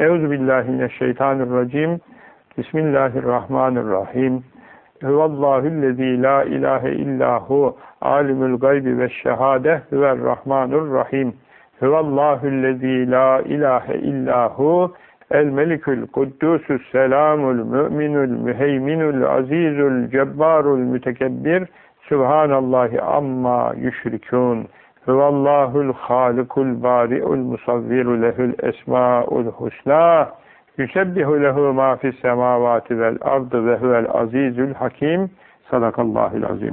Euzu billahi mineşşeytanirracim. Bismillahirrahmanirrahim. Huvallahüllezî la ilahe illahu alimul gaybi ve şehade huverrahmanurrahim. Huvallahüllezî la ilahe illahu el melikül kuddusus selamul müminul müheyminul azizul cebbarul mütekebbir Subhanallahi amma yüşrikûn. هو الله الخالق البارئ المصور له الأسماء الحسنى يشبه له ما في السماوات والأرض وهو العزيز الحكيم. صدق الله العظيم.